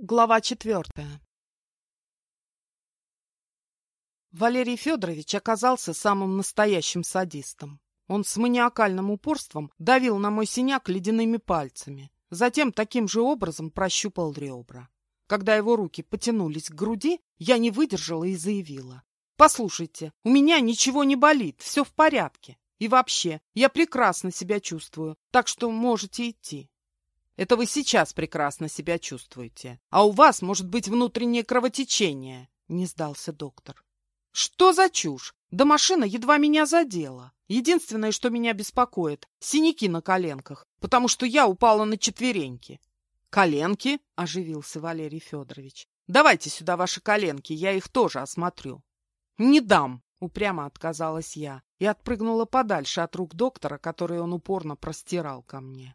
Глава четвертая Валерий Федорович оказался самым настоящим садистом. Он с маниакальным упорством давил на мой синяк ледяными пальцами, затем таким же образом прощупал ребра. Когда его руки потянулись к груди, я не выдержала и заявила. «Послушайте, у меня ничего не болит, все в порядке. И вообще, я прекрасно себя чувствую, так что можете идти». Это вы сейчас прекрасно себя чувствуете. А у вас может быть внутреннее кровотечение, — не сдался доктор. Что за чушь? Да машина едва меня задела. Единственное, что меня беспокоит — синяки на коленках, потому что я упала на четвереньки. «Коленки?» — оживился Валерий Федорович. «Давайте сюда ваши коленки, я их тоже осмотрю». «Не дам!» — упрямо отказалась я и отпрыгнула подальше от рук доктора, которые он упорно простирал ко мне.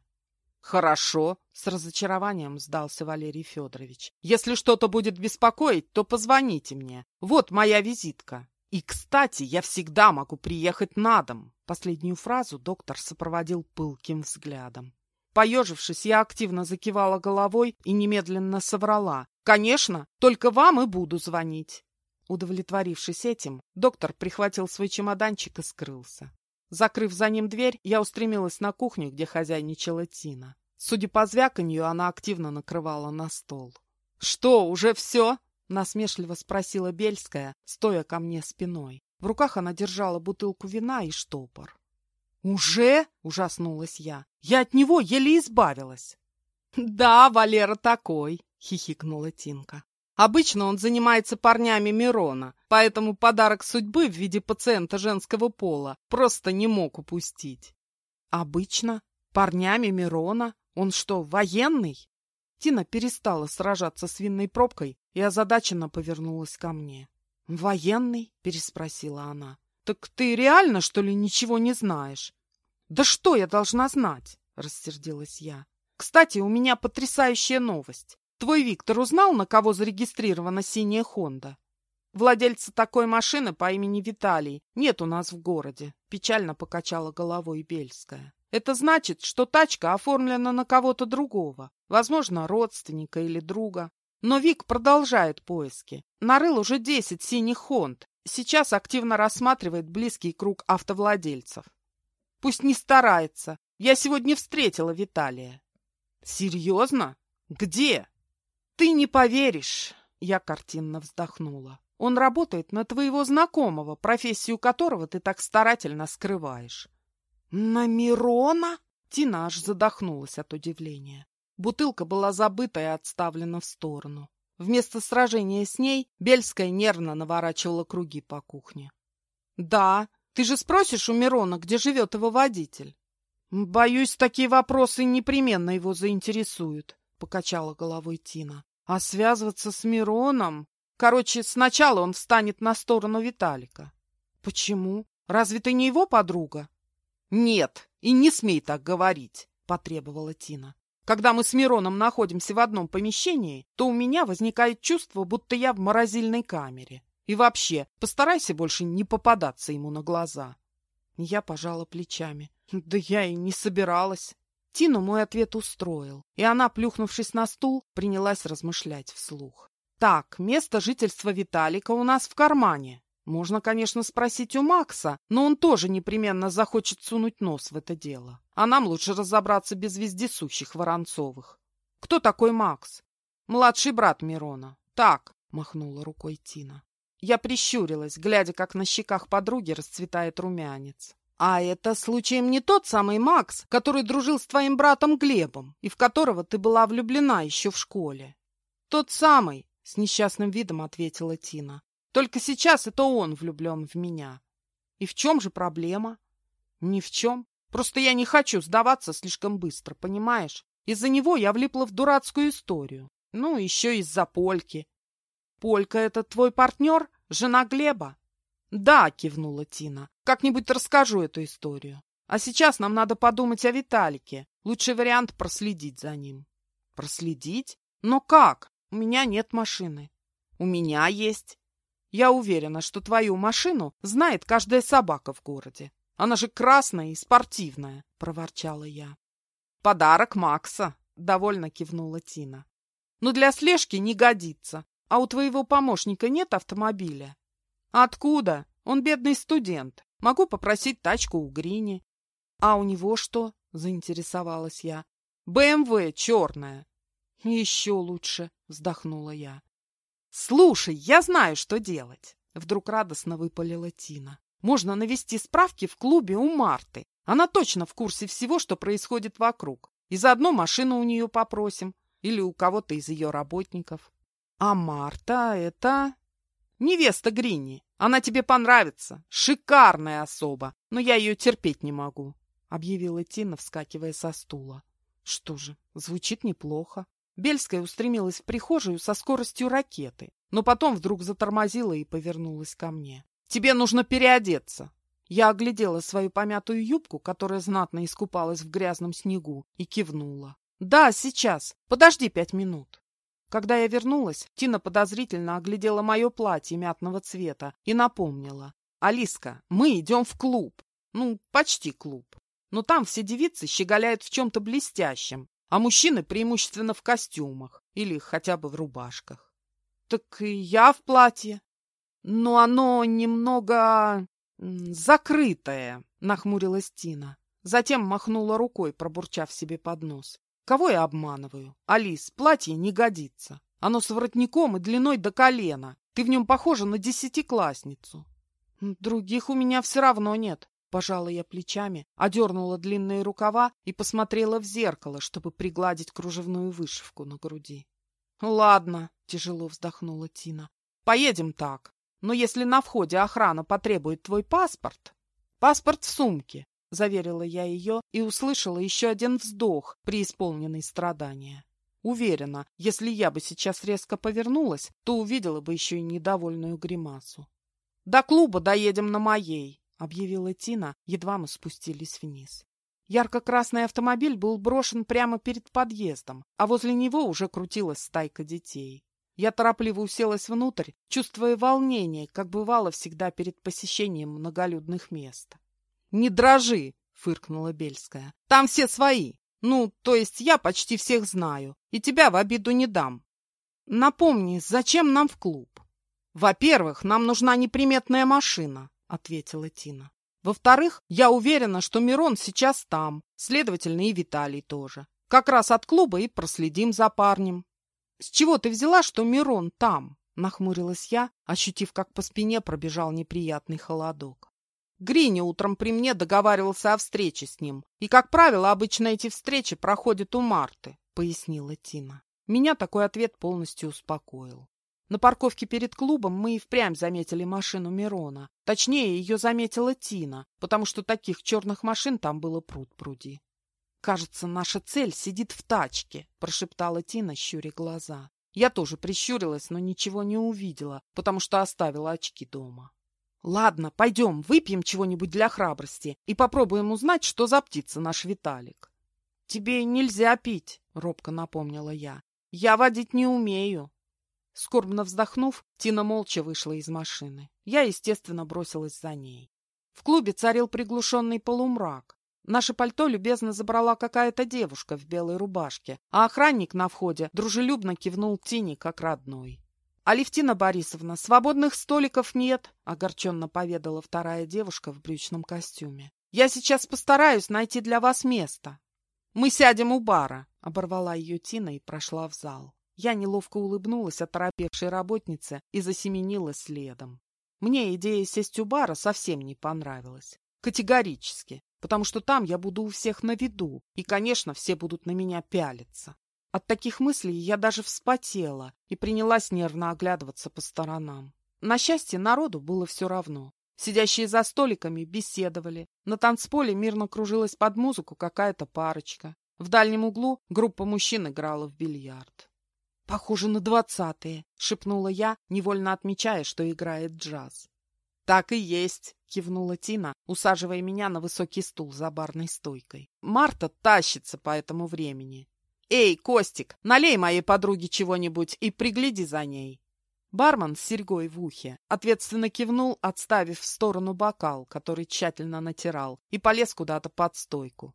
«Хорошо», — с разочарованием сдался Валерий Федорович. «Если что-то будет беспокоить, то позвоните мне. Вот моя визитка. И, кстати, я всегда могу приехать на дом». Последнюю фразу доктор сопроводил пылким взглядом. Поежившись, я активно закивала головой и немедленно соврала. «Конечно, только вам и буду звонить». Удовлетворившись этим, доктор прихватил свой чемоданчик и скрылся. Закрыв за ним дверь, я устремилась на кухню, где хозяйничала Тина. Судя по звяканью, она активно накрывала на стол. «Что, уже все?» — насмешливо спросила Бельская, стоя ко мне спиной. В руках она держала бутылку вина и штопор. «Уже?» — ужаснулась я. «Я от него еле избавилась». «Да, Валера такой», — хихикнула Тинка. Обычно он занимается парнями Мирона, поэтому подарок судьбы в виде пациента женского пола просто не мог упустить. Обычно? Парнями Мирона? Он что, военный? Тина перестала сражаться с винной пробкой и озадаченно повернулась ко мне. «Военный?» — переспросила она. «Так ты реально, что ли, ничего не знаешь?» «Да что я должна знать?» — рассердилась я. «Кстати, у меня потрясающая новость. Твой Виктор узнал, на кого зарегистрирована синяя Хонда? Владельца такой машины по имени Виталий нет у нас в городе, печально покачала головой Бельская. Это значит, что тачка оформлена на кого-то другого, возможно, родственника или друга. Но Вик продолжает поиски. Нарыл уже 10 синих Хонд. Сейчас активно рассматривает близкий круг автовладельцев. Пусть не старается. Я сегодня встретила Виталия. Серьезно? Где? «Ты не поверишь!» — я картинно вздохнула. «Он работает на твоего знакомого, профессию которого ты так старательно скрываешь». «На Мирона?» — Тина аж задохнулась от удивления. Бутылка была забыта и отставлена в сторону. Вместо сражения с ней Бельская нервно наворачивала круги по кухне. «Да, ты же спросишь у Мирона, где живет его водитель?» «Боюсь, такие вопросы непременно его заинтересуют», — покачала головой Тина. А связываться с Мироном... Короче, сначала он встанет на сторону Виталика. Почему? Разве ты не его подруга? Нет, и не смей так говорить, потребовала Тина. Когда мы с Мироном находимся в одном помещении, то у меня возникает чувство, будто я в морозильной камере. И вообще, постарайся больше не попадаться ему на глаза. Я пожала плечами. Да я и не собиралась. Тину мой ответ устроил, и она, плюхнувшись на стул, принялась размышлять вслух. «Так, место жительства Виталика у нас в кармане. Можно, конечно, спросить у Макса, но он тоже непременно захочет сунуть нос в это дело. А нам лучше разобраться без вездесущих Воронцовых. Кто такой Макс? Младший брат Мирона. Так, махнула рукой Тина. Я прищурилась, глядя, как на щеках подруги расцветает румянец. «А это случаем не тот самый Макс, который дружил с твоим братом Глебом и в которого ты была влюблена еще в школе?» «Тот самый», — с несчастным видом ответила Тина. «Только сейчас это он влюблен в меня». «И в чем же проблема?» «Ни в чем. Просто я не хочу сдаваться слишком быстро, понимаешь? Из-за него я влипла в дурацкую историю. Ну, еще из-за Польки». «Полька — это твой партнер? Жена Глеба?» «Да», — кивнула Тина. «Как-нибудь расскажу эту историю. А сейчас нам надо подумать о Виталике. Лучший вариант — проследить за ним». «Проследить? Но как? У меня нет машины». «У меня есть. Я уверена, что твою машину знает каждая собака в городе. Она же красная и спортивная», — проворчала я. «Подарок Макса», — довольно кивнула Тина. но для слежки не годится. А у твоего помощника нет автомобиля? Откуда? Он бедный студент. Могу попросить тачку у Грини. А у него что? Заинтересовалась я. БМВ черная. Еще лучше, вздохнула я. Слушай, я знаю, что делать. Вдруг радостно выпалила Тина. Можно навести справки в клубе у Марты. Она точно в курсе всего, что происходит вокруг. И заодно машину у нее попросим. Или у кого-то из ее работников. А Марта — это... Невеста Грини. Она тебе понравится. Шикарная особа. Но я ее терпеть не могу. Объявила Тина, вскакивая со стула. Что же, звучит неплохо. Бельская устремилась в прихожую со скоростью ракеты, но потом вдруг затормозила и повернулась ко мне. «Тебе нужно переодеться!» Я оглядела свою помятую юбку, которая знатно искупалась в грязном снегу, и кивнула. «Да, сейчас. Подожди пять минут». Когда я вернулась, Тина подозрительно оглядела мое платье мятного цвета и напомнила. «Алиска, мы идем в клуб. Ну, почти клуб. Но там все девицы щеголяют в чем-то блестящем, а мужчины преимущественно в костюмах или хотя бы в рубашках. Так и я в платье. Но оно немного закрытое, нахмурилась Тина. Затем махнула рукой, пробурчав себе под нос. Кого я обманываю? Алис, платье не годится. Оно с воротником и длиной до колена. Ты в нем похожа на десятиклассницу. Других у меня все равно нет. Пожала я плечами, одернула длинные рукава и посмотрела в зеркало, чтобы пригладить кружевную вышивку на груди. «Ладно», — тяжело вздохнула Тина, — «поедем так. Но если на входе охрана потребует твой паспорт...» «Паспорт в сумке», — заверила я ее и услышала еще один вздох, преисполненный страдания. Уверена, если я бы сейчас резко повернулась, то увидела бы еще и недовольную гримасу. «До клуба доедем на моей», — объявила Тина, едва мы спустились вниз. Ярко-красный автомобиль был брошен прямо перед подъездом, а возле него уже крутилась стайка детей. Я торопливо уселась внутрь, чувствуя волнение, как бывало всегда перед посещением многолюдных мест. «Не дрожи!» — фыркнула Бельская. «Там все свои. Ну, то есть я почти всех знаю, и тебя в обиду не дам. Напомни, зачем нам в клуб?» «Во-первых, нам нужна неприметная машина ответила Тина. Во-вторых, я уверена, что Мирон сейчас там, следовательно, и Виталий тоже. Как раз от клуба и проследим за парнем. С чего ты взяла, что Мирон там? Нахмурилась я, ощутив, как по спине пробежал неприятный холодок. Грини утром при мне договаривался о встрече с ним, и, как правило, обычно эти встречи проходят у Марты, пояснила Тина. Меня такой ответ полностью успокоил. На парковке перед клубом мы и впрямь заметили машину Мирона. Точнее, ее заметила Тина, потому что таких черных машин там было пруд-пруди. «Кажется, наша цель сидит в тачке», — прошептала Тина, щуря глаза. Я тоже прищурилась, но ничего не увидела, потому что оставила очки дома. «Ладно, пойдем, выпьем чего-нибудь для храбрости и попробуем узнать, что за птица наш Виталик». «Тебе нельзя пить», — робко напомнила я. «Я водить не умею». Скорбно вздохнув, Тина молча вышла из машины. Я, естественно, бросилась за ней. В клубе царил приглушенный полумрак. Наше пальто любезно забрала какая-то девушка в белой рубашке, а охранник на входе дружелюбно кивнул Тине как родной. «Алевтина Борисовна, свободных столиков нет», — огорченно поведала вторая девушка в брючном костюме. «Я сейчас постараюсь найти для вас место». «Мы сядем у бара», — оборвала ее Тина и прошла в зал. Я неловко улыбнулась оторопевшей работнице и засеменила следом. Мне идея сесть у бара совсем не понравилась. Категорически, потому что там я буду у всех на виду, и, конечно, все будут на меня пялиться. От таких мыслей я даже вспотела и принялась нервно оглядываться по сторонам. На счастье, народу было все равно. Сидящие за столиками беседовали. На танцполе мирно кружилась под музыку какая-то парочка. В дальнем углу группа мужчин играла в бильярд. «Похоже на двадцатые», — шепнула я, невольно отмечая, что играет джаз. «Так и есть», — кивнула Тина, усаживая меня на высокий стул за барной стойкой. «Марта тащится по этому времени. Эй, Костик, налей моей подруге чего-нибудь и пригляди за ней». Бармен с серьгой в ухе ответственно кивнул, отставив в сторону бокал, который тщательно натирал, и полез куда-то под стойку.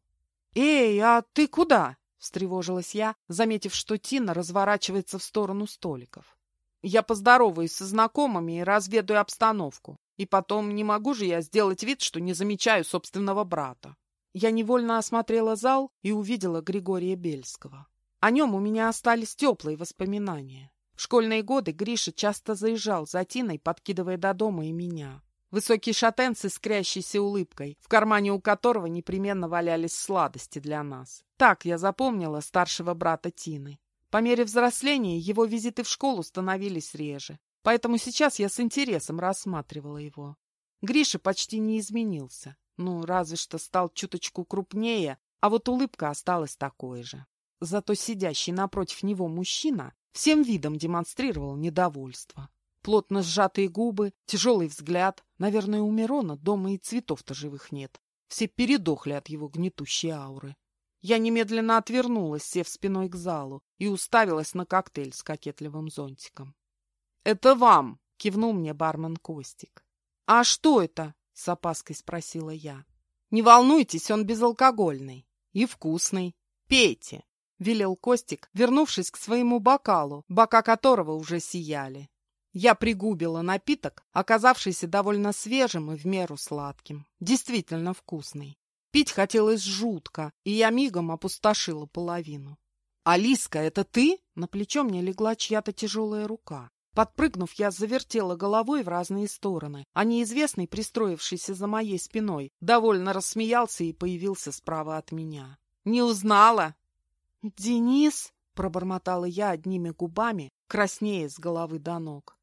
«Эй, а ты куда?» встревожилась я, заметив, что Тина разворачивается в сторону столиков. Я поздороваюсь со знакомыми и разведаю обстановку. И потом, не могу же я сделать вид, что не замечаю собственного брата. Я невольно осмотрела зал и увидела Григория Бельского. О нем у меня остались теплые воспоминания. В школьные годы Гриша часто заезжал за Тиной, подкидывая до дома и меня. Высокий шатен с искрящейся улыбкой, в кармане у которого непременно валялись сладости для нас. Так я запомнила старшего брата Тины. По мере взросления его визиты в школу становились реже, поэтому сейчас я с интересом рассматривала его. Гриша почти не изменился, ну, разве что стал чуточку крупнее, а вот улыбка осталась такой же. Зато сидящий напротив него мужчина всем видом демонстрировал недовольство. Плотно сжатые губы, тяжелый взгляд. Наверное, у Мирона дома и цветов-то живых нет. Все передохли от его гнетущей ауры. Я немедленно отвернулась, сев спиной к залу, и уставилась на коктейль с кокетливым зонтиком. — Это вам! — кивнул мне бармен Костик. — А что это? — с опаской спросила я. — Не волнуйтесь, он безалкогольный и вкусный. Пейте! — велел Костик, вернувшись к своему бокалу, бока которого уже сияли. Я пригубила напиток, оказавшийся довольно свежим и в меру сладким. Действительно вкусный. Пить хотелось жутко, и я мигом опустошила половину. «Алиска, это ты?» На плечо мне легла чья-то тяжелая рука. Подпрыгнув, я завертела головой в разные стороны, а неизвестный, пристроившийся за моей спиной, довольно рассмеялся и появился справа от меня. «Не узнала?» «Денис?» — пробормотала я одними губами, краснея с головы до ног.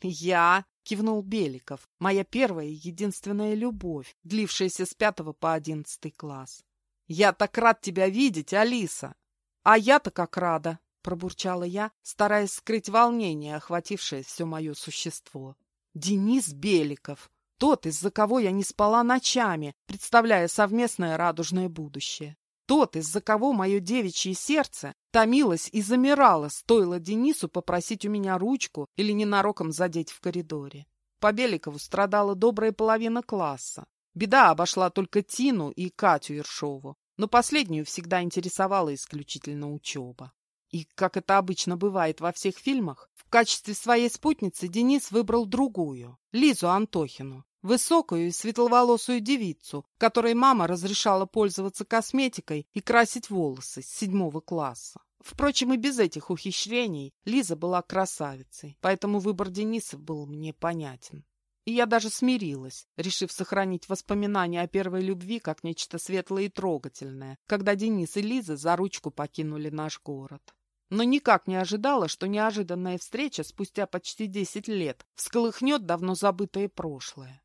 «Я!» — кивнул Беликов. «Моя первая и единственная любовь, длившаяся с пятого по одиннадцатый класс. Я так рад тебя видеть, Алиса!» «А я-то как рада!» — пробурчала я, стараясь скрыть волнение, охватившее все мое существо. «Денис Беликов!» Тот, из-за кого я не спала ночами, представляя совместное радужное будущее. Тот, из-за кого мое девичье сердце томилось и замирало, стоило Денису попросить у меня ручку или ненароком задеть в коридоре. По Беликову страдала добрая половина класса. Беда обошла только Тину и Катю Ершову, но последнюю всегда интересовала исключительно учеба. И, как это обычно бывает во всех фильмах, в качестве своей спутницы Денис выбрал другую, Лизу Антохину, высокую и светловолосую девицу, которой мама разрешала пользоваться косметикой и красить волосы с седьмого класса. Впрочем, и без этих ухищрений Лиза была красавицей, поэтому выбор Дениса был мне понятен. И я даже смирилась, решив сохранить воспоминания о первой любви как нечто светлое и трогательное, когда Денис и Лиза за ручку покинули наш город. Но никак не ожидала, что неожиданная встреча спустя почти десять лет всколыхнет давно забытое прошлое.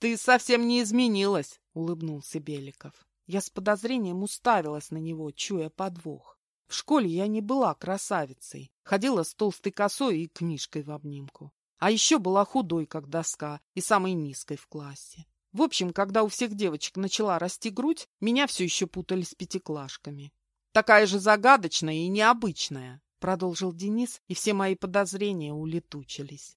«Ты совсем не изменилась», — улыбнулся Беликов. Я с подозрением уставилась на него, чуя подвох. В школе я не была красавицей, ходила с толстой косой и книжкой в обнимку. А еще была худой, как доска, и самой низкой в классе. В общем, когда у всех девочек начала расти грудь, меня все еще путали с пятиклашками. «Такая же загадочная и необычная», — продолжил Денис, и все мои подозрения улетучились.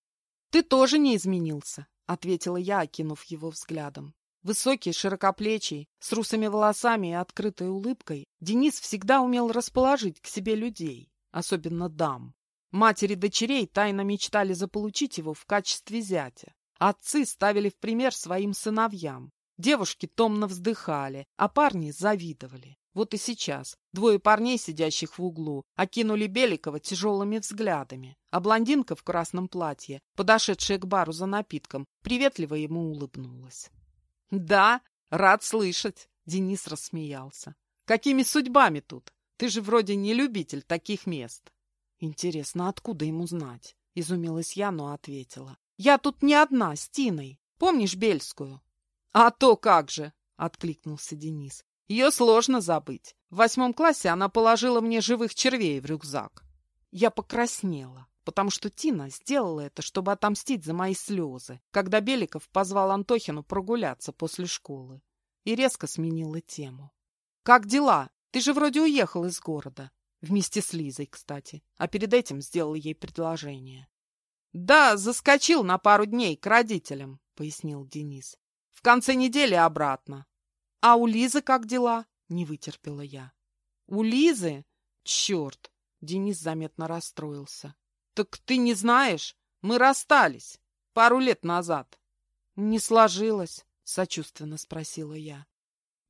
«Ты тоже не изменился», — ответила я, окинув его взглядом. Высокий, широкоплечий, с русыми волосами и открытой улыбкой, Денис всегда умел расположить к себе людей, особенно дам. Матери дочерей тайно мечтали заполучить его в качестве зятя. Отцы ставили в пример своим сыновьям. Девушки томно вздыхали, а парни завидовали. Вот и сейчас двое парней, сидящих в углу, окинули Беликова тяжелыми взглядами, а блондинка в красном платье, подошедшая к бару за напитком, приветливо ему улыбнулась. — Да, рад слышать, — Денис рассмеялся. — Какими судьбами тут? Ты же вроде не любитель таких мест. — Интересно, откуда ему знать? — изумилась я, но ответила. — Я тут не одна, с Тиной. Помнишь Бельскую? — А то как же! — откликнулся Денис. Ее сложно забыть. В восьмом классе она положила мне живых червей в рюкзак. Я покраснела, потому что Тина сделала это, чтобы отомстить за мои слезы, когда Беликов позвал Антохину прогуляться после школы. И резко сменила тему. «Как дела? Ты же вроде уехал из города». Вместе с Лизой, кстати. А перед этим сделал ей предложение. «Да, заскочил на пару дней к родителям», — пояснил Денис. «В конце недели обратно. «А у Лизы как дела?» — не вытерпела я. У Лизы? Черт! Денис заметно расстроился. Так ты не знаешь? Мы расстались пару лет назад. Не сложилось, сочувственно спросила я.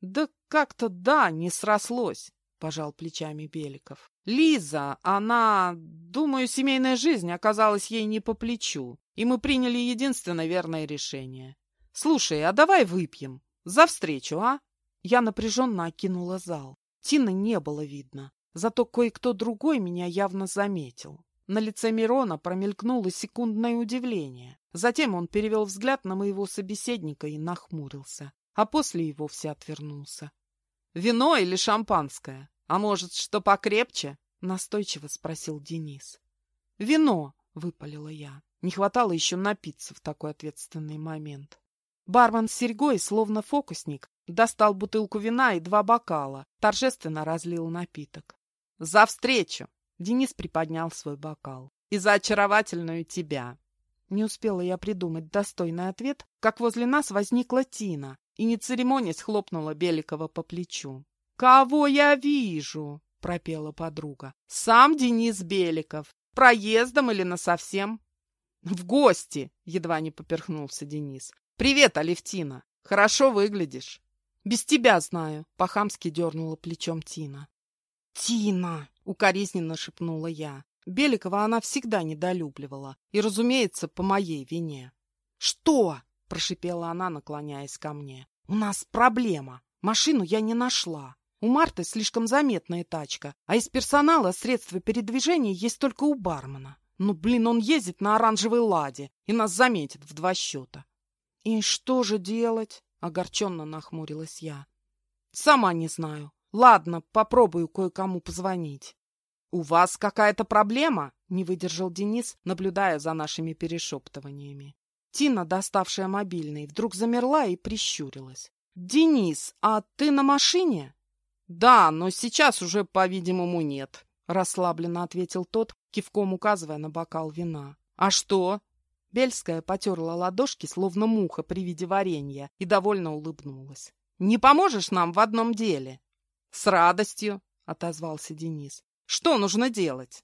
Да как-то да, не срослось, пожал плечами Беликов. Лиза, она, думаю, семейная жизнь оказалась ей не по плечу, и мы приняли единственное верное решение. Слушай, а давай выпьем. За встречу, а? Я напряженно окинула зал. Тины не было видно, зато кое-кто другой меня явно заметил. На лице Мирона промелькнуло секундное удивление. Затем он перевел взгляд на моего собеседника и нахмурился, а после и вовсе отвернулся. «Вино или шампанское? А может, что покрепче?» — настойчиво спросил Денис. «Вино!» — выпалила я. Не хватало еще напиться в такой ответственный момент. Бармен с серьгой, словно фокусник, достал бутылку вина и два бокала, торжественно разлил напиток. «За встречу!» — Денис приподнял свой бокал. «И за очаровательную тебя!» Не успела я придумать достойный ответ, как возле нас возникла Тина и, не церемонясь, хлопнула Беликова по плечу. «Кого я вижу?» — пропела подруга. «Сам Денис Беликов. Проездом или насовсем?» «В гости!» — едва не поперхнулся Денис. «Привет, Алевтина! Хорошо выглядишь!» «Без тебя знаю!» — по-хамски дернула плечом Тина. «Тина!» — укоризненно шепнула я. Беликова она всегда недолюбливала, и, разумеется, по моей вине. «Что?» — прошипела она, наклоняясь ко мне. «У нас проблема. Машину я не нашла. У Марты слишком заметная тачка, а из персонала средства передвижения есть только у бармена. Ну, блин, он ездит на оранжевой ладе и нас заметит в два счета. «И что же делать?» — огорченно нахмурилась я. «Сама не знаю. Ладно, попробую кое-кому позвонить». «У вас какая-то проблема?» — не выдержал Денис, наблюдая за нашими перешептываниями. Тина, доставшая мобильный, вдруг замерла и прищурилась. «Денис, а ты на машине?» «Да, но сейчас уже, по-видимому, нет», — расслабленно ответил тот, кивком указывая на бокал вина. «А что?» Бельская потерла ладошки, словно муха при виде варенья, и довольно улыбнулась. «Не поможешь нам в одном деле?» «С радостью», — отозвался Денис. «Что нужно делать?»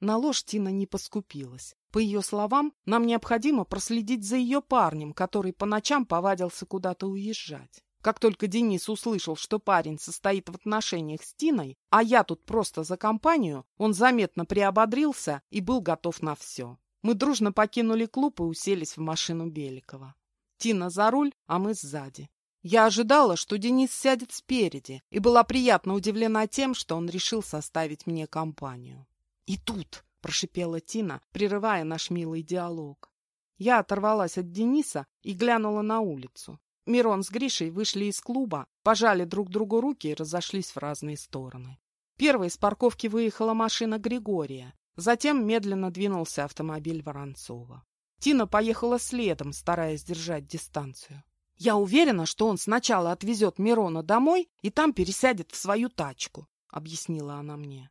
На ложь Тина не поскупилась. По ее словам, нам необходимо проследить за ее парнем, который по ночам повадился куда-то уезжать. Как только Денис услышал, что парень состоит в отношениях с Тиной, а я тут просто за компанию, он заметно приободрился и был готов на все. Мы дружно покинули клуб и уселись в машину Беликова. Тина за руль, а мы сзади. Я ожидала, что Денис сядет спереди, и была приятно удивлена тем, что он решил составить мне компанию. «И тут!» — прошипела Тина, прерывая наш милый диалог. Я оторвалась от Дениса и глянула на улицу. Мирон с Гришей вышли из клуба, пожали друг другу руки и разошлись в разные стороны. Первой с парковки выехала машина Григория. Затем медленно двинулся автомобиль Воронцова. Тина поехала следом, стараясь держать дистанцию. «Я уверена, что он сначала отвезет Мирона домой и там пересядет в свою тачку», — объяснила она мне.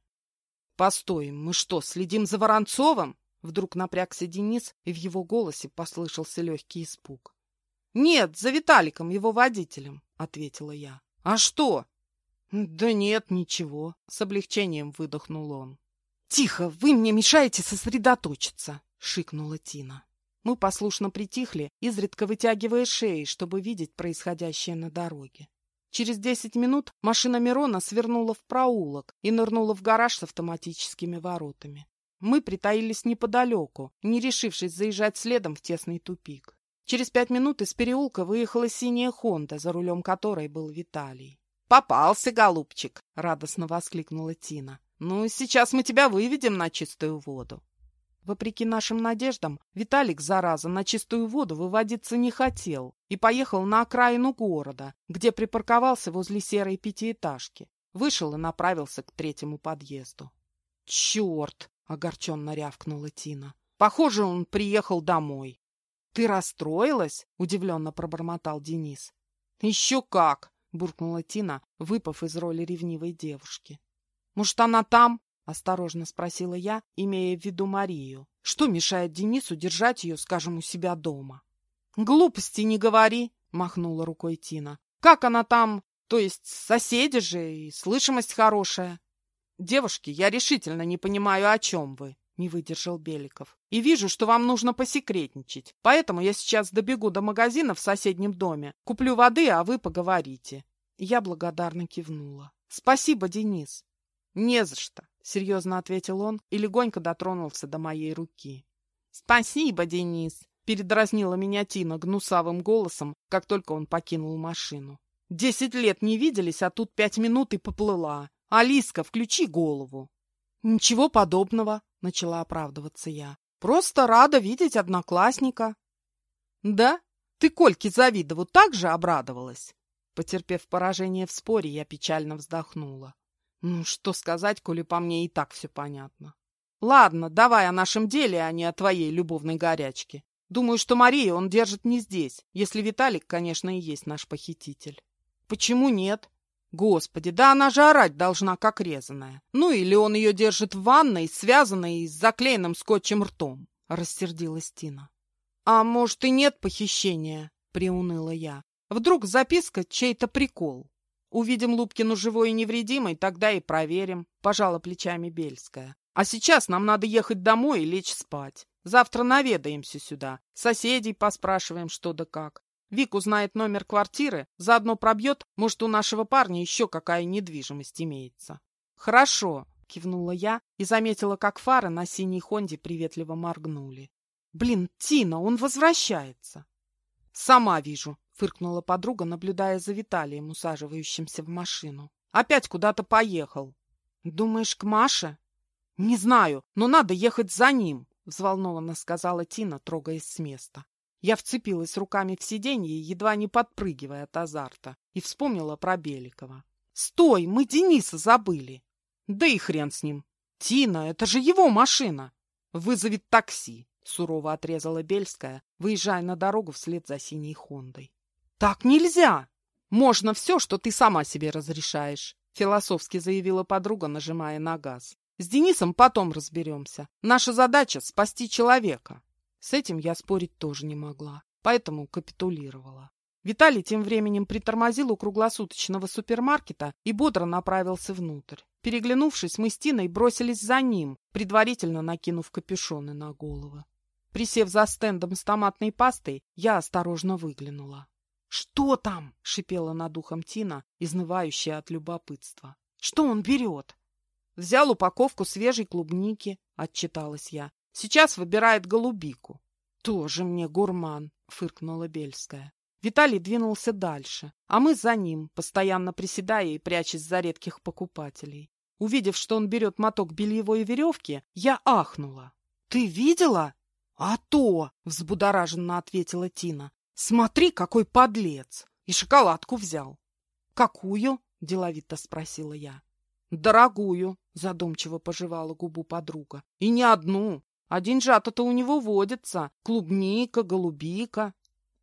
«Постой, мы что, следим за Воронцовым?» Вдруг напрягся Денис, и в его голосе послышался легкий испуг. «Нет, за Виталиком, его водителем», — ответила я. «А что?» «Да нет, ничего», — с облегчением выдохнул он. «Тихо, вы мне мешаете сосредоточиться!» — шикнула Тина. Мы послушно притихли, изредка вытягивая шеи, чтобы видеть происходящее на дороге. Через десять минут машина Мирона свернула в проулок и нырнула в гараж с автоматическими воротами. Мы притаились неподалеку, не решившись заезжать следом в тесный тупик. Через пять минут из переулка выехала синяя «Хонда», за рулем которой был Виталий. «Попался, голубчик!» — радостно воскликнула Тина. Ну, сейчас мы тебя выведем на чистую воду. Вопреки нашим надеждам, Виталик, зараза, на чистую воду выводиться не хотел и поехал на окраину города, где припарковался возле серой пятиэтажки. Вышел и направился к третьему подъезду. «Черт!» — огорченно рявкнула Тина. «Похоже, он приехал домой». «Ты расстроилась?» — удивленно пробормотал Денис. «Еще как!» — буркнула Тина, выпав из роли ревнивой девушки. «Может, она там?» — осторожно спросила я, имея в виду Марию. «Что мешает Денису держать ее, скажем, у себя дома?» «Глупости не говори!» — махнула рукой Тина. «Как она там То есть соседи же и слышимость хорошая. Девушки, я решительно не понимаю, о чем вы, не выдержал Беликов. И вижу, что вам нужно посекретничать. Поэтому я сейчас добегу до магазина в соседнем доме, куплю воды, а вы поговорите. Я благодарно кивнула. Спасибо, Денис. Не за что, серьезно ответил он и легонько дотронулся до моей руки. Спасибо, Денис, передразнила меня Тина гнусавым голосом, как только он покинул машину. Десять лет не виделись, а тут пять минут и поплыла. Алиска, включи голову. Ничего подобного, начала оправдываться я. Просто рада видеть одноклассника. Да? Ты Кольке Завидову так же обрадовалась? Потерпев поражение в споре, я печально вздохнула. Ну, что сказать, коли по мне и так все понятно. Ладно, давай о нашем деле, а не о твоей любовной горячке. Думаю, что Марию он держит не здесь, если Виталик, конечно, и есть наш похититель. Почему нет? Господи, да она же орать должна, как резаная. Ну или он ее держит в ванной, связанной с заклеенным скотчем ртом, рассердилась Тина. А может и нет похищения, приуныла я. Вдруг записка чей-то прикол. Увидим Лупкину живой и невредимой, тогда и проверим, пожала плечами Бельская. А сейчас нам надо ехать домой и лечь спать. Завтра наведаемся сюда, соседей поспрашиваем что да как. Вик узнает номер квартиры, заодно пробьет, может, у нашего парня еще какая недвижимость имеется. Хорошо, кивнула я и заметила, как фары на синей Хонде приветливо моргнули. Блин, Тина, он возвращается. Сама вижу, фыркнула подруга, наблюдая за Виталием, усаживающимся в машину. Опять куда-то поехал. Думаешь, к Маше? Не знаю, но надо ехать за ним, взволнованно сказала Тина, трогаясь с места. Я вцепилась руками в сиденье, едва не подпрыгивая от азарта, и вспомнила про Беликова. «Стой, мы Дениса забыли!» «Да и хрен с ним! Тина, это же его машина! Вызовет такси!» — сурово отрезала Бельская, выезжая на дорогу вслед за синей Хондой. «Так нельзя! Можно все, что ты сама себе разрешаешь!» — философски заявила подруга, нажимая на газ. «С Денисом потом разберемся. Наша задача — спасти человека!» С этим я спорить тоже не могла, поэтому капитулировала. Виталий тем временем притормозил у круглосуточного супермаркета и бодро направился внутрь. Переглянувшись, мы с Тиной бросились за ним, предварительно накинув капюшоны на головы. Присев за стендом с томатной пастой, я осторожно выглянула. «Что там?» — шипела над ухом Тина, изнывающая от любопытства. «Что он берет?» «Взял упаковку свежей клубники», — отчиталась я. Сейчас выбирает голубику. Тоже мне гурман, фыркнула Бельская. Виталий двинулся дальше, а мы за ним, постоянно приседая и прячась за редких покупателей. Увидев, что он берет моток бельевой веревки, я ахнула. — Ты видела? — А то! — взбудораженно ответила Тина. — Смотри, какой подлец! И шоколадку взял. — Какую? — деловито спросила я. — Дорогую, — задумчиво пожевала губу подруга. — И не одну. А деньжата-то у него водятся. Клубника, голубика.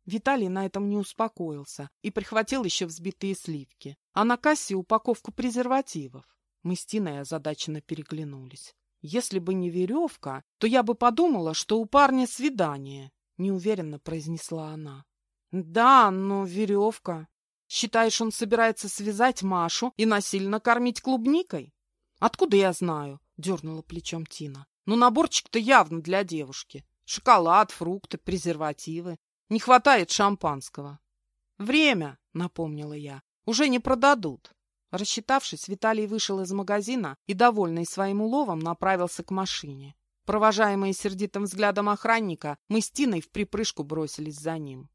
Виталий на этом не успокоился и прихватил еще взбитые сливки. А на кассе упаковку презервативов. Мы с Тиной озадаченно переглянулись. Если бы не веревка, то я бы подумала, что у парня свидание, — неуверенно произнесла она. — Да, но веревка. Считаешь, он собирается связать Машу и насильно кормить клубникой? — Откуда я знаю? — дернула плечом Тина. Ну, наборчик-то явно для девушки. Шоколад, фрукты, презервативы. Не хватает шампанского. Время, напомнила я, уже не продадут. Рассчитавшись, Виталий вышел из магазина и, довольный своим уловом, направился к машине. Провожаемые сердитым взглядом охранника, мы с Тиной в припрыжку бросились за ним.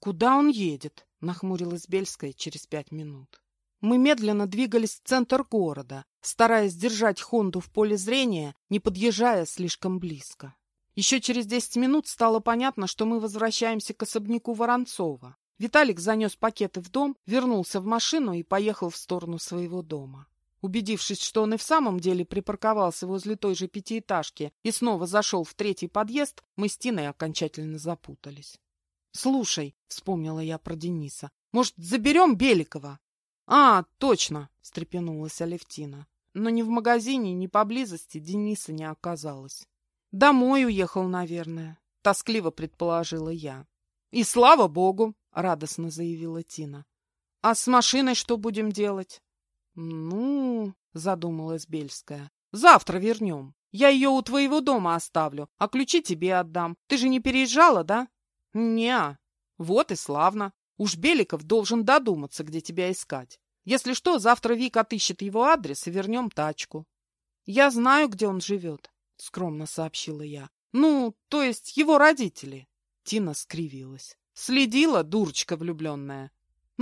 «Куда он едет?» — нахмурилась Бельская через пять минут. Мы медленно двигались в центр города, стараясь держать Хонду в поле зрения, не подъезжая слишком близко. Еще через десять минут стало понятно, что мы возвращаемся к особняку Воронцова. Виталик занес пакеты в дом, вернулся в машину и поехал в сторону своего дома. Убедившись, что он и в самом деле припарковался возле той же пятиэтажки и снова зашел в третий подъезд, мы с Тиной окончательно запутались. — Слушай, — вспомнила я про Дениса, — может, заберем Беликова? «А, точно!» — встрепенулась Алевтина. Но ни в магазине, ни поблизости Дениса не оказалось. «Домой уехал, наверное», — тоскливо предположила я. «И слава богу!» — радостно заявила Тина. А с машиной что будем делать? Ну, задумалась Бельская. Завтра вернем. Я ее у твоего дома оставлю, а ключи тебе отдам. Ты же не переезжала, да? Не. Вот и славно. Уж Беликов должен додуматься, где тебя искать. Если что, завтра Вик отыщет его адрес и вернем тачку. Я знаю, где он живет, скромно сообщила я. Ну, то есть его родители. Тина скривилась. Следила, дурочка влюбленная.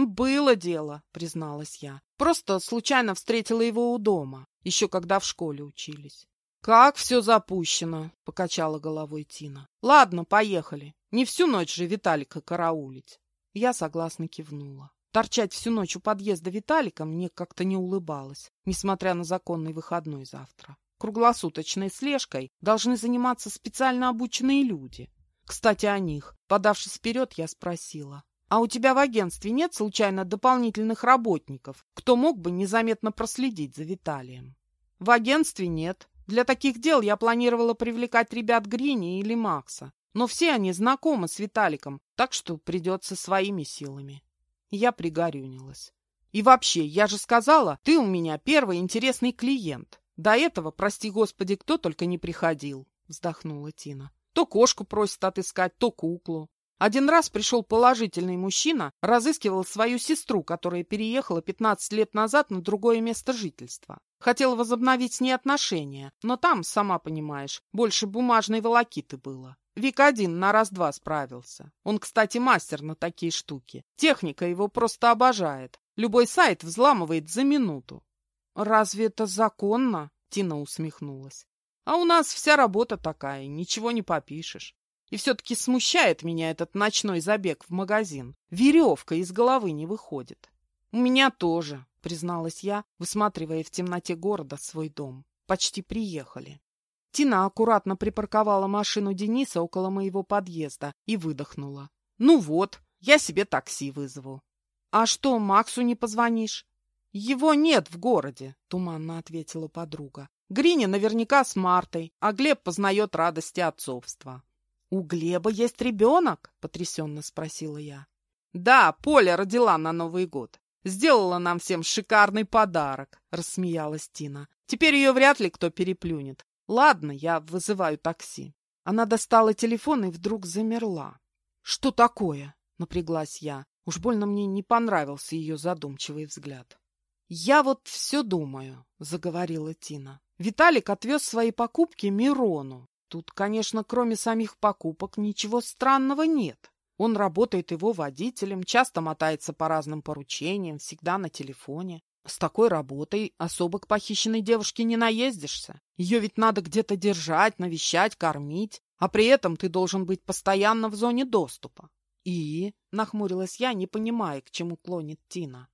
«Было дело», — призналась я. «Просто случайно встретила его у дома, еще когда в школе учились». «Как все запущено», — покачала головой Тина. «Ладно, поехали. Не всю ночь же Виталика караулить». Я согласно кивнула. Торчать всю ночь у подъезда Виталика мне как-то не улыбалось, несмотря на законный выходной завтра. Круглосуточной слежкой должны заниматься специально обученные люди. Кстати, о них. Подавшись вперед, я спросила. А у тебя в агентстве нет случайно дополнительных работников, кто мог бы незаметно проследить за Виталием? В агентстве нет. Для таких дел я планировала привлекать ребят Грини или Макса. Но все они знакомы с Виталиком, так что придется своими силами. Я пригорюнилась. И вообще, я же сказала, ты у меня первый интересный клиент. До этого, прости господи, кто только не приходил, вздохнула Тина. То кошку просит отыскать, то куклу. Один раз пришел положительный мужчина, разыскивал свою сестру, которая переехала 15 лет назад на другое место жительства. Хотел возобновить с ней отношения, но там, сама понимаешь, больше бумажной волокиты было. Вик один на раз-два справился. Он, кстати, мастер на такие штуки. Техника его просто обожает. Любой сайт взламывает за минуту. «Разве это законно?» — Тина усмехнулась. «А у нас вся работа такая, ничего не попишешь. И все-таки смущает меня этот ночной забег в магазин. Веревка из головы не выходит. У меня тоже, призналась я, высматривая в темноте города свой дом. Почти приехали. Тина аккуратно припарковала машину Дениса около моего подъезда и выдохнула. Ну вот, я себе такси вызову. А что, Максу не позвонишь? Его нет в городе, туманно ответила подруга. Гриня наверняка с Мартой, а Глеб познает радости отцовства. «У Глеба есть ребенок?» — потрясенно спросила я. «Да, Поля родила на Новый год. Сделала нам всем шикарный подарок», — рассмеялась Тина. «Теперь ее вряд ли кто переплюнет. Ладно, я вызываю такси». Она достала телефон и вдруг замерла. «Что такое?» — напряглась я. Уж больно мне не понравился ее задумчивый взгляд. «Я вот все думаю», — заговорила Тина. «Виталик отвез свои покупки Мирону. Тут, конечно, кроме самих покупок, ничего странного нет. Он работает его водителем, часто мотается по разным поручениям, всегда на телефоне. С такой работой особо к похищенной девушке не наездишься. Ее ведь надо где-то держать, навещать, кормить, а при этом ты должен быть постоянно в зоне доступа. И, нахмурилась я, не понимая, к чему клонит Тина.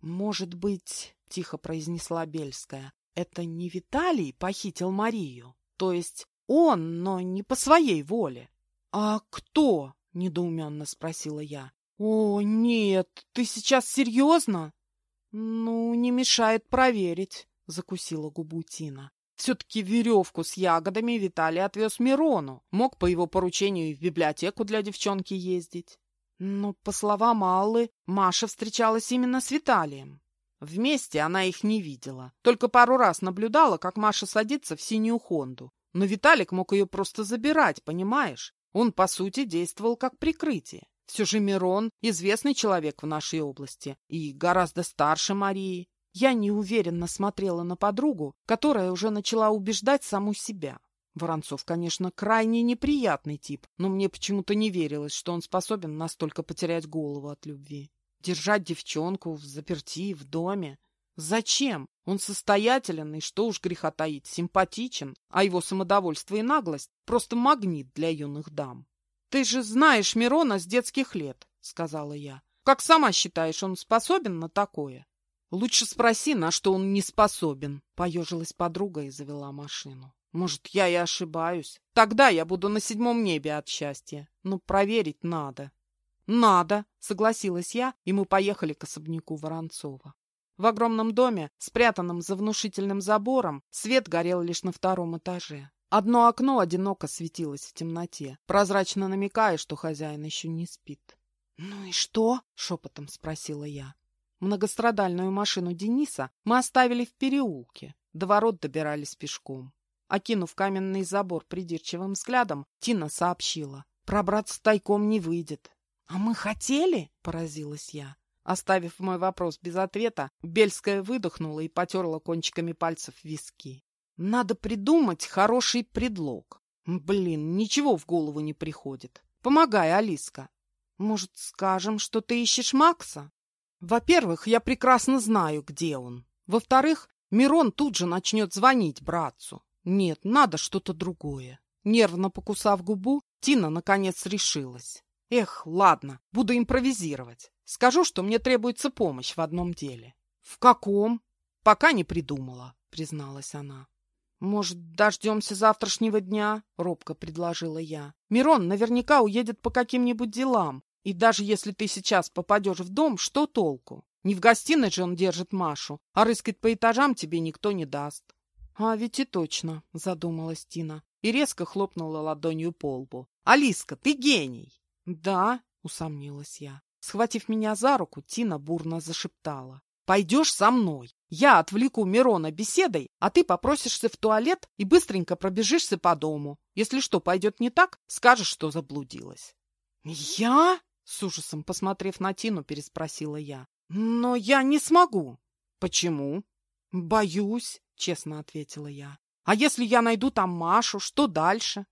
Может быть, тихо произнесла Бельская, это не Виталий похитил Марию? То есть он, но не по своей воле. — А кто? — недоуменно спросила я. — О, нет, ты сейчас серьезно? — Ну, не мешает проверить, — закусила губу Тина. Все-таки веревку с ягодами Виталий отвез Мирону. Мог по его поручению и в библиотеку для девчонки ездить. Но, по словам Аллы, Маша встречалась именно с Виталием. Вместе она их не видела. Только пару раз наблюдала, как Маша садится в синюю Хонду. Но Виталик мог ее просто забирать, понимаешь? Он, по сути, действовал как прикрытие. Все же Мирон – известный человек в нашей области и гораздо старше Марии. Я неуверенно смотрела на подругу, которая уже начала убеждать саму себя. Воронцов, конечно, крайне неприятный тип, но мне почему-то не верилось, что он способен настолько потерять голову от любви. Держать девчонку в заперти в доме. Зачем? Он состоятелен и, что уж греха таить, симпатичен, а его самодовольство и наглость — просто магнит для юных дам. — Ты же знаешь Мирона с детских лет, — сказала я. — Как сама считаешь, он способен на такое? — Лучше спроси, на что он не способен, — поежилась подруга и завела машину. — Может, я и ошибаюсь. Тогда я буду на седьмом небе от счастья. Но проверить надо. — Надо, — согласилась я, и мы поехали к особняку Воронцова. В огромном доме, спрятанном за внушительным забором, свет горел лишь на втором этаже. Одно окно одиноко светилось в темноте, прозрачно намекая, что хозяин еще не спит. — Ну и что? — шепотом спросила я. Многострадальную машину Дениса мы оставили в переулке. До ворот добирались пешком. Окинув каменный забор придирчивым взглядом, Тина сообщила. Пробраться тайком не выйдет. — А мы хотели? — поразилась я. Оставив мой вопрос без ответа, Бельская выдохнула и потерла кончиками пальцев виски. Надо придумать хороший предлог. Блин, ничего в голову не приходит. Помогай, Алиска. Может, скажем, что ты ищешь Макса? Во-первых, я прекрасно знаю, где он. Во-вторых, Мирон тут же начнет звонить братцу. Нет, надо что-то другое. Нервно покусав губу, Тина наконец решилась. Эх, ладно, буду импровизировать. Скажу, что мне требуется помощь в одном деле. В каком? Пока не придумала, призналась она. Может, дождемся завтрашнего дня? Робко предложила я. Мирон наверняка уедет по каким-нибудь делам. И даже если ты сейчас попадешь в дом, что толку? Не в гостиной же он держит Машу, а рыскать по этажам тебе никто не даст. А ведь и точно, задумалась Тина и резко хлопнула ладонью по лбу. «Алиска, ты гений!» «Да», — усомнилась я. Схватив меня за руку, Тина бурно зашептала. «Пойдешь со мной. Я отвлеку Мирона беседой, а ты попросишься в туалет и быстренько пробежишься по дому. Если что пойдет не так, скажешь, что заблудилась». «Я?» — с ужасом посмотрев на Тину, переспросила я. «Но я не смогу». «Почему?» «Боюсь», — честно ответила я. А если я найду там Машу, что дальше?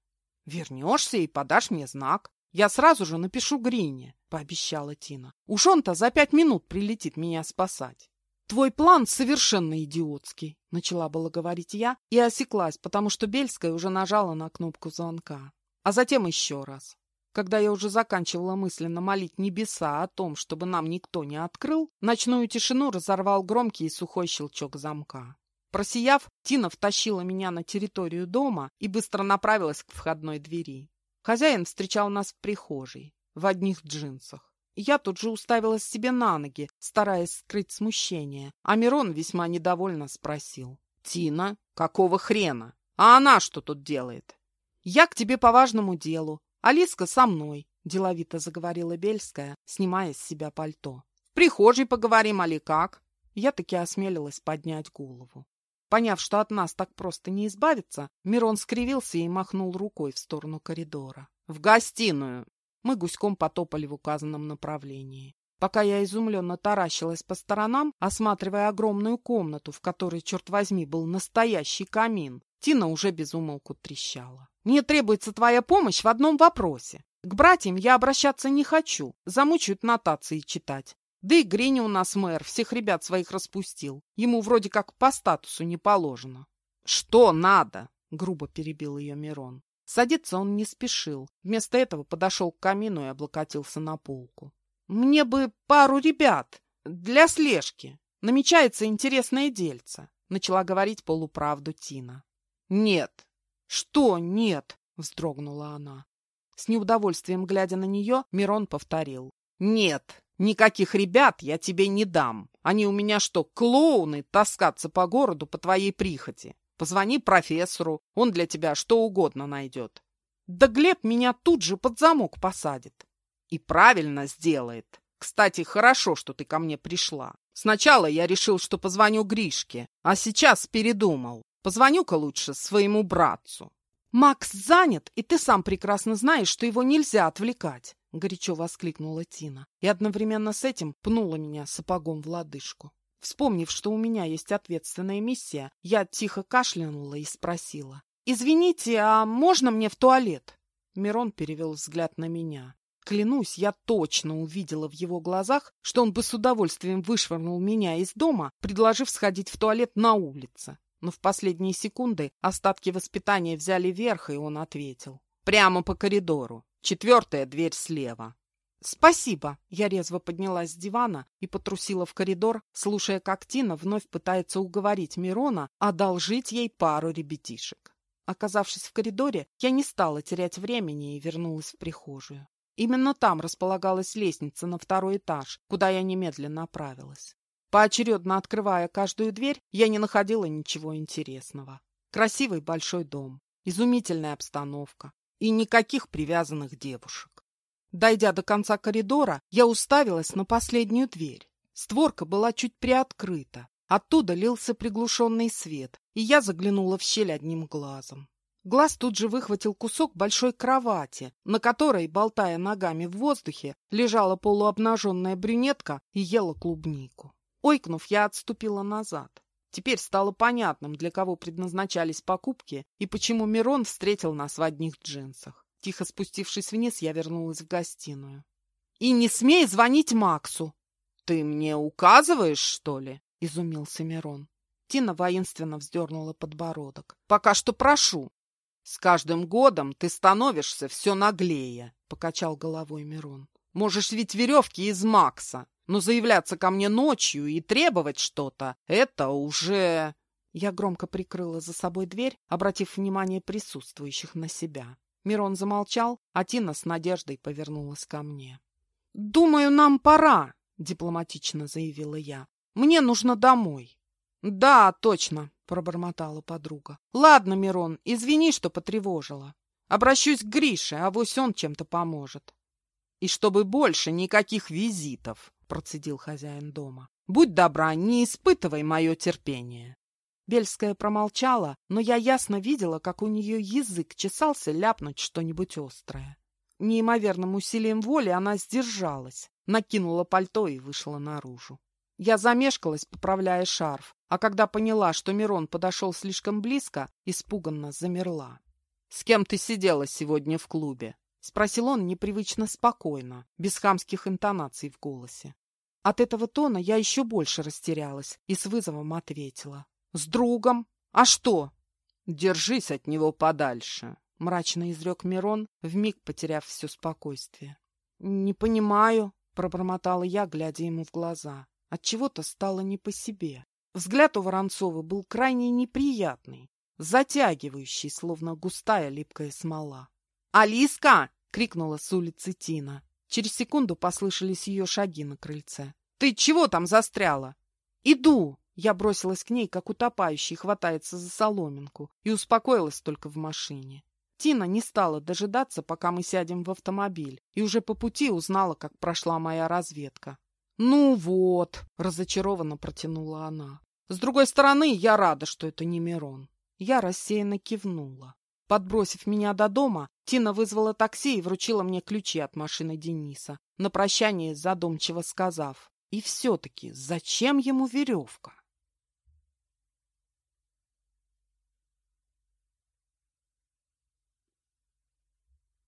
Вернешься и подашь мне знак. Я сразу же напишу Грине, — пообещала Тина. Уж он-то за пять минут прилетит меня спасать. Твой план совершенно идиотский, — начала было говорить я и осеклась, потому что Бельская уже нажала на кнопку звонка. А затем еще раз. Когда я уже заканчивала мысленно молить небеса о том, чтобы нам никто не открыл, ночную тишину разорвал громкий и сухой щелчок замка. Просияв, Тина втащила меня на территорию дома и быстро направилась к входной двери. Хозяин встречал нас в прихожей, в одних джинсах. Я тут же уставилась себе на ноги, стараясь скрыть смущение, а Мирон весьма недовольно спросил. «Тина, какого хрена? А она что тут делает?» «Я к тебе по важному делу. Алиска со мной», — деловито заговорила Бельская, снимая с себя пальто. «В прихожей поговорим, али как?» Я таки осмелилась поднять голову. Поняв, что от нас так просто не избавиться, Мирон скривился и махнул рукой в сторону коридора. «В гостиную!» Мы гуськом потопали в указанном направлении. Пока я изумленно таращилась по сторонам, осматривая огромную комнату, в которой, черт возьми, был настоящий камин, Тина уже безумолку трещала. «Мне требуется твоя помощь в одном вопросе. К братьям я обращаться не хочу, замучают нотации читать. Да и Гриня у нас мэр, всех ребят своих распустил. Ему вроде как по статусу не положено. — Что надо? — грубо перебил ее Мирон. Садиться он не спешил. Вместо этого подошел к камину и облокотился на полку. — Мне бы пару ребят для слежки. Намечается интересное дельце, — начала говорить полуправду Тина. — Нет. — Что нет? — вздрогнула она. С неудовольствием глядя на нее, Мирон повторил. — Нет. Никаких ребят я тебе не дам. Они у меня что, клоуны, таскаться по городу по твоей прихоти? Позвони профессору, он для тебя что угодно найдет. Да Глеб меня тут же под замок посадит. И правильно сделает. Кстати, хорошо, что ты ко мне пришла. Сначала я решил, что позвоню Гришке, а сейчас передумал. Позвоню-ка лучше своему братцу. Макс занят, и ты сам прекрасно знаешь, что его нельзя отвлекать. — горячо воскликнула Тина и одновременно с этим пнула меня сапогом в лодыжку. Вспомнив, что у меня есть ответственная миссия, я тихо кашлянула и спросила. «Извините, а можно мне в туалет?» Мирон перевел взгляд на меня. Клянусь, я точно увидела в его глазах, что он бы с удовольствием вышвырнул меня из дома, предложив сходить в туалет на улице. Но в последние секунды остатки воспитания взяли верх, и он ответил. «Прямо по коридору. Четвертая дверь слева. «Спасибо!» Я резво поднялась с дивана и потрусила в коридор, слушая, как Тина вновь пытается уговорить Мирона одолжить ей пару ребятишек. Оказавшись в коридоре, я не стала терять времени и вернулась в прихожую. Именно там располагалась лестница на второй этаж, куда я немедленно направилась. Поочередно открывая каждую дверь, я не находила ничего интересного. Красивый большой дом, изумительная обстановка, и никаких привязанных девушек. Дойдя до конца коридора, я уставилась на последнюю дверь. Створка была чуть приоткрыта. Оттуда лился приглушенный свет, и я заглянула в щель одним глазом. Глаз тут же выхватил кусок большой кровати, на которой, болтая ногами в воздухе, лежала полуобнаженная брюнетка и ела клубнику. Ойкнув, я отступила назад. Теперь стало понятным, для кого предназначались покупки и почему Мирон встретил нас в одних джинсах. Тихо спустившись вниз, я вернулась в гостиную. «И не смей звонить Максу!» «Ты мне указываешь, что ли?» — изумился Мирон. Тина воинственно вздернула подбородок. «Пока что прошу, «С каждым годом ты становишься все наглее», — покачал головой Мирон. «Можешь ведь веревки из Макса, но заявляться ко мне ночью и требовать что-то — это уже...» Я громко прикрыла за собой дверь, обратив внимание присутствующих на себя. Мирон замолчал, а Тина с надеждой повернулась ко мне. «Думаю, нам пора», — дипломатично заявила я. «Мне нужно домой». «Да, точно», — пробормотала подруга. «Ладно, Мирон, извини, что потревожила. Обращусь к Грише, а вось он чем-то поможет». «И чтобы больше никаких визитов», — процедил хозяин дома. «Будь добра, не испытывай мое терпение». Бельская промолчала, но я ясно видела, как у нее язык чесался ляпнуть что-нибудь острое. Неимоверным усилием воли она сдержалась, накинула пальто и вышла наружу. Я замешкалась, поправляя шарф, а когда поняла, что Мирон подошел слишком близко, испуганно замерла. — С кем ты сидела сегодня в клубе? — спросил он непривычно спокойно, без хамских интонаций в голосе. От этого тона я еще больше растерялась и с вызовом ответила. — С другом? А что? — Держись от него подальше, — мрачно изрек Мирон, вмиг потеряв все спокойствие. — Не понимаю, — пробормотала я, глядя ему в глаза. От чего то стало не по себе. Взгляд у Воронцова был крайне неприятный, затягивающий, словно густая липкая смола. «Алиска!» — крикнула с улицы Тина. Через секунду послышались ее шаги на крыльце. «Ты чего там застряла?» «Иду!» Я бросилась к ней, как утопающий хватается за соломинку, и успокоилась только в машине. Тина не стала дожидаться, пока мы сядем в автомобиль, и уже по пути узнала, как прошла моя разведка. «Ну вот», — разочарованно протянула она. С другой стороны, я рада, что это не Мирон. Я рассеянно кивнула. Подбросив меня до дома, Тина вызвала такси и вручила мне ключи от машины Дениса, на прощание задумчиво сказав. И все-таки зачем ему веревка?